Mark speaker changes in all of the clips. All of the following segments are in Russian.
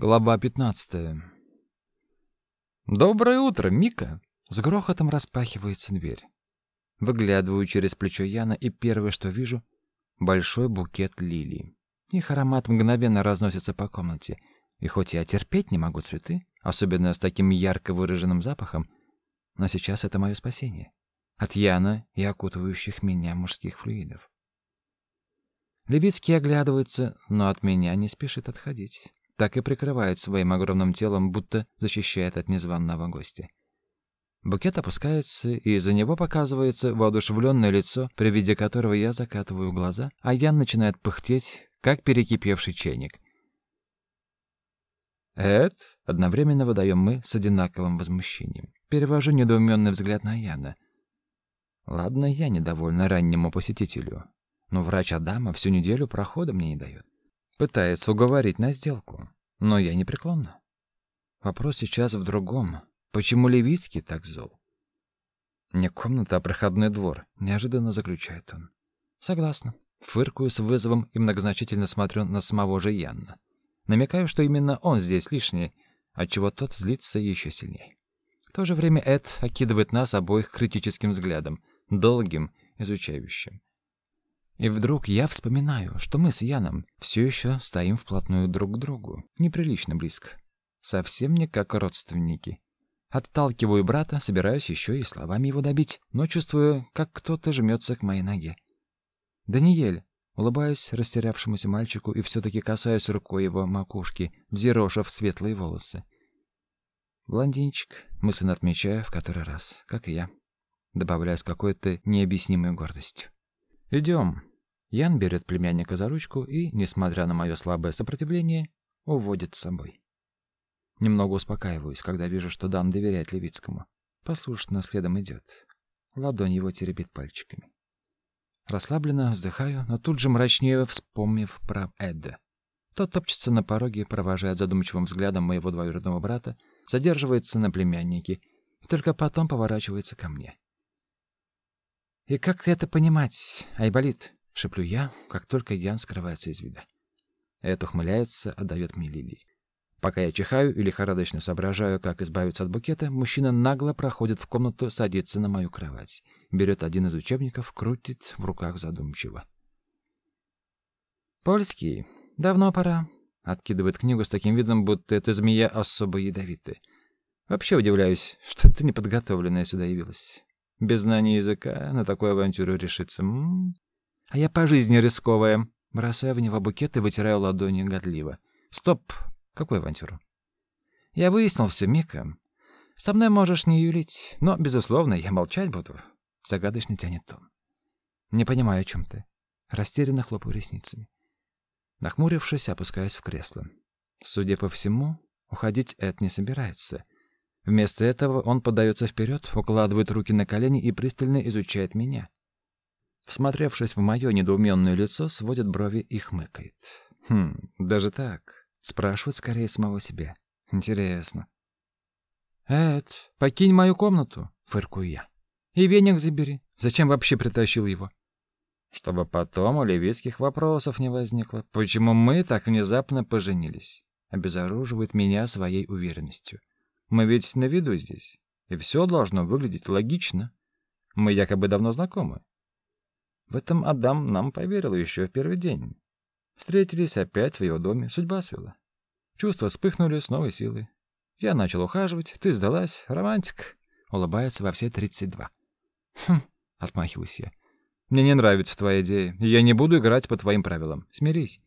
Speaker 1: Глава 15. Доброе утро, Мика. С грохотом распахивается дверь. Выглядываю через плечо Яна, и первое, что вижу большой букет лилий. Их аромат мгновенно разносится по комнате. И хоть я терпеть не могу цветы, особенно с таким ярко выраженным запахом, но сейчас это мое спасение от Яна и окутывающих меня мужских флюидов. Левицкий оглядывается, но от меня не спешит отходить так и прикрывает своим огромным телом, будто защищает от незваного гостя. Букет опускается, и из-за него показывается воодушевленное лицо, при виде которого я закатываю глаза, а Ян начинает пыхтеть, как перекипевший чайник. «Эд?» — одновременно выдаем мы с одинаковым возмущением. Перевожу недоуменный взгляд на Яна. Ладно, я недовольна раннему посетителю, но врач Адама всю неделю прохода мне не дает. Пытается уговорить на сделку, но я не преклонна. Вопрос сейчас в другом. Почему Левицкий так зол? Не комната, а проходной двор, неожиданно заключает он. Согласна. Фыркаю с вызовом и многозначительно смотрю на самого же Янна. Намекаю, что именно он здесь лишний, отчего тот злится еще сильнее. В то же время Эд окидывает нас обоих критическим взглядом, долгим, изучающим. И вдруг я вспоминаю, что мы с Яном все еще стоим вплотную друг к другу, неприлично близко. Совсем не как родственники. Отталкиваю брата, собираюсь еще и словами его добить, но чувствую, как кто-то жмется к моей ноге. «Даниэль!» Улыбаюсь растерявшемуся мальчику и все-таки касаюсь рукой его макушки, взъерошив светлые волосы. «Блондинчик», — мысленно отмечаю в который раз, как и я. Добавляю с какой-то необъяснимой гордостью. «Идем». Ян берет племянника за ручку и, несмотря на мое слабое сопротивление, уводит с собой. Немного успокаиваюсь, когда вижу, что Дан доверяет Левицкому. Послушно следом идет. Ладонь его теребит пальчиками. Расслабленно вздыхаю, но тут же мрачнее вспомнив про Эда. Тот топчется на пороге, провожая задумчивым взглядом моего двоюродного брата, задерживается на племяннике и только потом поворачивается ко мне. «И как это понимать, Айболит?» — шеплю я, как только Ян скрывается из вида. Эд ухмыляется, отдает мне лилии. Пока я чихаю и лихорадочно соображаю, как избавиться от букета, мужчина нагло проходит в комнату, садится на мою кровать, берет один из учебников, крутит в руках задумчиво. «Польский. Давно пора», — откидывает книгу с таким видом, будто эта змея особо ядовитая. «Вообще удивляюсь, что ты неподготовленная сюда явилась. Без знания языка на такую авантюру решиться. М -м -м. А я по жизни рисковая. Бросаю в него букет и вытираю ладони годливо. Стоп. Какую авантюру? Я выяснил все, Мика. Со мной можешь не юлить, но, безусловно, я молчать буду. Загадочно тянет он. Не понимаю, о чем ты. Растерянно хлопаю ресницами. Нахмурившись, опускаюсь в кресло. Судя по всему, уходить Эд не собирается — Вместо этого он подается вперед, укладывает руки на колени и пристально изучает меня. Всмотревшись в мое недоуменное лицо, сводит брови и хмыкает. Хм, даже так. Спрашивает скорее самого себя. Интересно. «Эд, покинь мою комнату», — фыркую я. «И веник забери. Зачем вообще притащил его?» Чтобы потом у левицких вопросов не возникло. Почему мы так внезапно поженились? Обезоруживает меня своей уверенностью. Мы ведь на виду здесь, и все должно выглядеть логично. Мы якобы давно знакомы. В этом Адам нам поверил еще в первый день. Встретились опять в его доме, судьба свела. Чувства вспыхнули с новой силой. Я начал ухаживать, ты сдалась, романтик. Улыбается во все тридцать два. Хм, отмахиваюсь я. Мне не нравится твоя идея, и я не буду играть по твоим правилам. Смирись.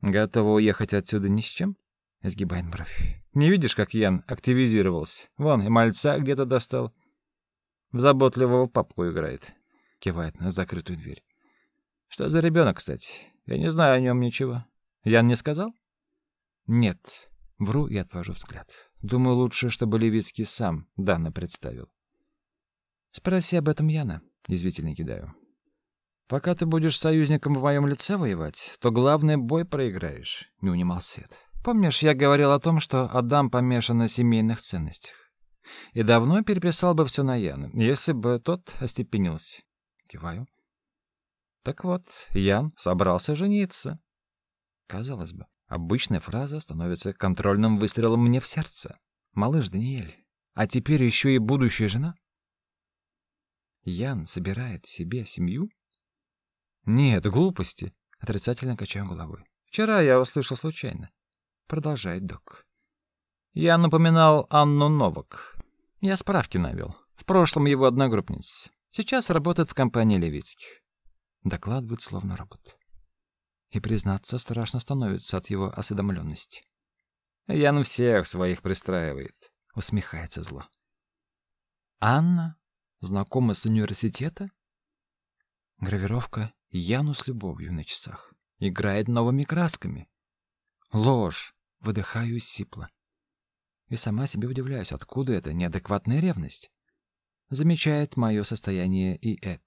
Speaker 1: Готова уехать отсюда ни с чем? Изгибает бровь. Не видишь, как Ян активизировался? Вон, и мальца где-то достал. В заботливого папку играет. Кивает на закрытую дверь. Что за ребенок, кстати? Я не знаю о нем ничего. Ян не сказал? Нет. Вру и отвожу взгляд. Думаю, лучше, чтобы Левицкий сам Дана представил. Спроси об этом Яна, извивительно кидаю. Пока ты будешь союзником в моем лице воевать, то главный бой проиграешь, не унимался Сет. Помнишь, я говорил о том, что Адам помешан на семейных ценностях? И давно переписал бы все на Яна, если бы тот остепенился. Киваю. Так вот, Ян собрался жениться. Казалось бы, Обычная фраза становится контрольным выстрелом мне в сердце. Малыш Даниэль, а теперь еще и будущая жена? Ян собирает себе семью? Нет, глупости. Отрицательно качаю головой. Вчера я услышал случайно. Продолжает док. Я напоминал Анну Новак. Я справки навел. В прошлом его одногруппница. Сейчас работает в компании Левицких. Докладывает словно робот. И, признаться, страшно становится от его осведомленности. Ян всех своих пристраивает. Усмехается зло. Анна? Знакома с университета? Гравировка Яну с любовью на часах. Играет новыми красками. Ложь. Выдыхаю сипло. И сама себе удивляюсь, откуда эта неадекватная ревность. Замечает мое состояние и Эд.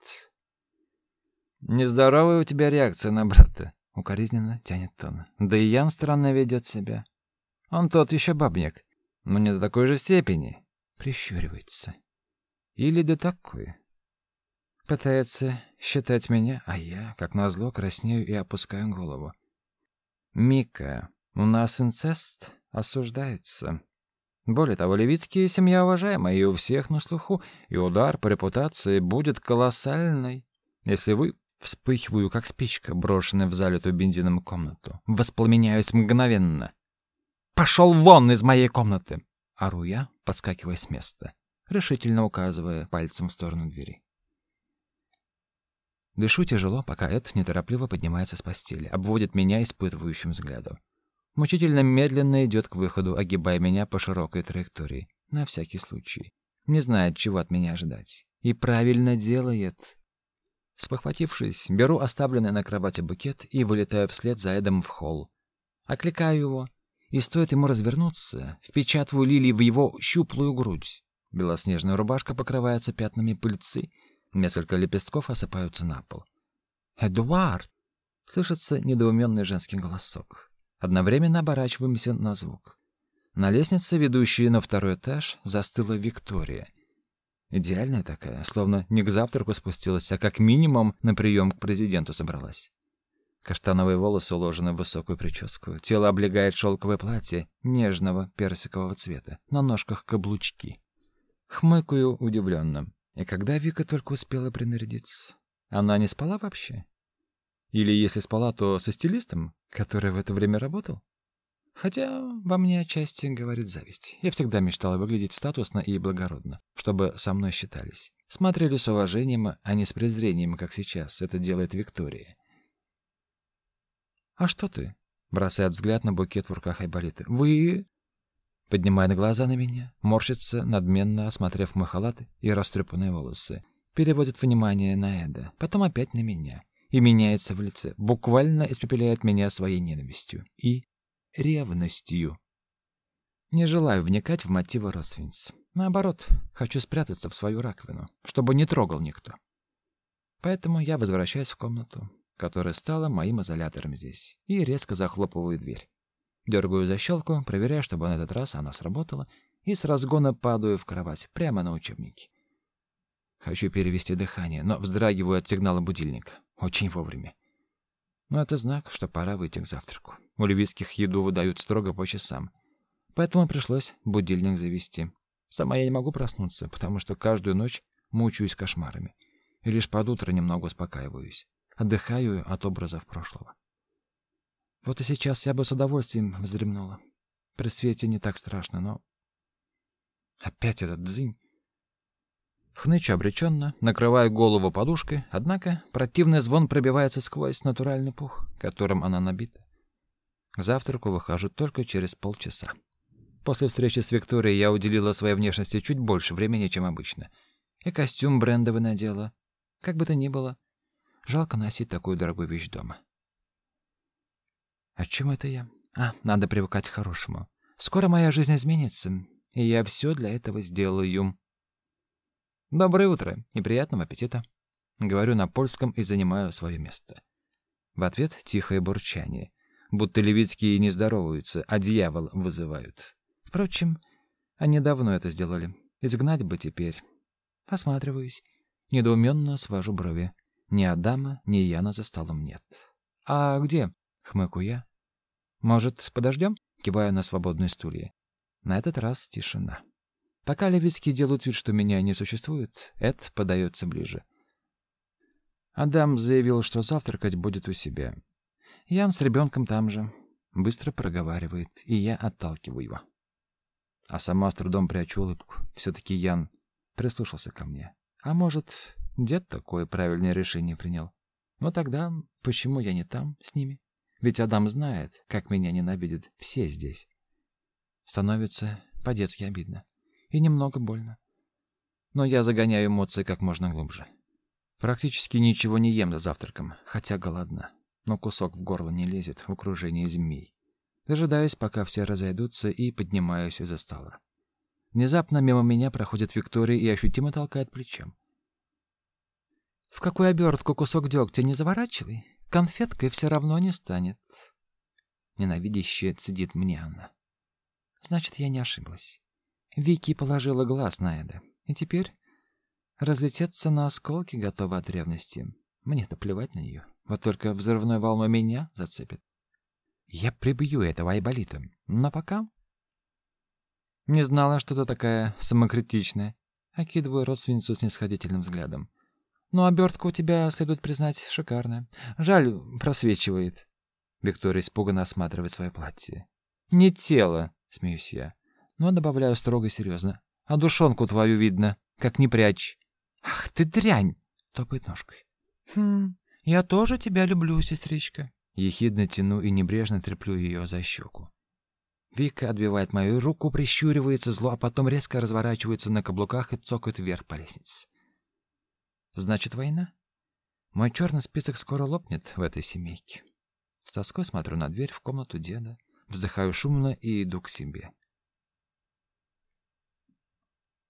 Speaker 1: «Нездоровая у тебя реакция на брата», — укоризненно тянет тон. «Да и Ян странно ведет себя. Он тот еще бабник, но не до такой же степени». Прищуривается. Или до такой. Пытается считать меня, а я, как назло, краснею и опускаю голову. «Мика, у нас инцест осуждается». Более того, левицкие семья уважаемая и у всех на слуху, и удар по репутации будет колоссальный. Если вы вспыхиваю, как спичка, брошенная в залитую бензином комнату, воспламеняюсь мгновенно. «Пошел вон из моей комнаты!» — ору я, подскакивая с места, решительно указывая пальцем в сторону двери. Дышу тяжело, пока Эд неторопливо поднимается с постели, обводит меня испытывающим взглядом мучительно медленно идет к выходу, огибая меня по широкой траектории, на всякий случай. Не знает, чего от меня ожидать. И правильно делает. Спохватившись, беру оставленный на кровати букет и вылетаю вслед за Эдом в холл. Окликаю его, и стоит ему развернуться, впечатываю лилии в его щуплую грудь. Белоснежная рубашка покрывается пятнами пыльцы, несколько лепестков осыпаются на пол. «Эдуард!» — слышится недоуменный женский голосок. Одновременно оборачиваемся на звук. На лестнице, ведущей на второй этаж, застыла Виктория. Идеальная такая, словно не к завтраку спустилась, а как минимум на прием к президенту собралась. Каштановые волосы уложены в высокую прическу. Тело облегает шелковое платье нежного персикового цвета. На ножках каблучки. Хмыкаю удивленно. И когда Вика только успела принарядиться? Она не спала вообще? Или если спала, то со стилистом, который в это время работал? Хотя во мне отчасти говорит зависть. Я всегда мечтала выглядеть статусно и благородно, чтобы со мной считались. Смотрели с уважением, а не с презрением, как сейчас это делает Виктория. «А что ты?» — бросает взгляд на букет в руках Айболиты. «Вы...» Поднимает глаза на меня, морщится, надменно осмотрев мой халат и растрепанные волосы. Переводит внимание на Эда, потом опять на меня и меняется в лице, буквально испепеляет меня своей ненавистью и ревностью. Не желаю вникать в мотивы родственниц. Наоборот, хочу спрятаться в свою раковину, чтобы не трогал никто. Поэтому я возвращаюсь в комнату, которая стала моим изолятором здесь, и резко захлопываю дверь. Дергаю защелку, проверяю, чтобы на этот раз она сработала, и с разгона падаю в кровать, прямо на учебники. Хочу перевести дыхание, но вздрагиваю от сигнала будильника. Очень вовремя. Но это знак, что пора выйти к завтраку. У львицких еду выдают строго по часам. Поэтому пришлось будильник завести. Сама я не могу проснуться, потому что каждую ночь мучаюсь кошмарами. И лишь под утро немного успокаиваюсь. Отдыхаю от образов прошлого. Вот и сейчас я бы с удовольствием вздремнула. При свете не так страшно, но... Опять этот дзынь. Хнычу обреченно, накрываю голову подушкой, однако противный звон пробивается сквозь натуральный пух, которым она набита. К завтраку выхожу только через полчаса. После встречи с Викторией я уделила своей внешности чуть больше времени, чем обычно. И костюм брендовый надела. Как бы то ни было, жалко носить такую дорогую вещь дома. О чем это я? А, надо привыкать к хорошему. Скоро моя жизнь изменится, и я все для этого сделаю. Доброе утро и приятного аппетита. Говорю на польском и занимаю свое место. В ответ тихое бурчание, будто левицкие не здороваются, а дьявол вызывают. Впрочем, они давно это сделали. Изгнать бы теперь. Осматриваюсь, недоуменно свожу брови. Ни Адама, ни Яна за столом нет. А где? хмыкаю я. Может, подождем? Киваю на свободные стулья. На этот раз тишина. Пока Левицкие делают вид, что меня не существует, Эд подается ближе. Адам заявил, что завтракать будет у себя. Ян с ребенком там же. Быстро проговаривает, и я отталкиваю его. А сама с трудом прячу улыбку. Все-таки Ян прислушался ко мне. А может, дед такое правильное решение принял? Но тогда почему я не там с ними? Ведь Адам знает, как меня ненавидят все здесь. Становится по-детски обидно. И немного больно. Но я загоняю эмоции как можно глубже. Практически ничего не ем за завтраком, хотя голодна. Но кусок в горло не лезет в окружении змей. Дожидаюсь, пока все разойдутся, и поднимаюсь из-за стола. Внезапно мимо меня проходит Виктория и ощутимо толкает плечом. «В какую обертку кусок дегтя не заворачивай, конфеткой все равно не станет». Ненавидяще цедит мне она. «Значит, я не ошиблась. Вики положила глаз на Эда, и теперь разлететься на осколки готова от ревности. Мне-то плевать на нее, вот только взрывной волной меня зацепит. Я прибью этого айболита, но пока не знала, что ты такая самокритичная. Окидываю родственницу снисходительным взглядом. Но обертка у тебя, следует признать, шикарная. Жаль, просвечивает. Виктория испуганно осматривает свое платье. Не тело, смеюсь я. Но добавляю строго серьезно. А душонку твою видно, как не прячь. Ах ты дрянь! Топает ножкой. Хм, я тоже тебя люблю, сестричка. Ехидно тяну и небрежно треплю ее за щеку. Вика отбивает мою руку, прищуривается зло, а потом резко разворачивается на каблуках и цокает вверх по лестнице. Значит, война? Мой черный список скоро лопнет в этой семейке. С тоской смотрю на дверь в комнату деда, вздыхаю шумно и иду к себе.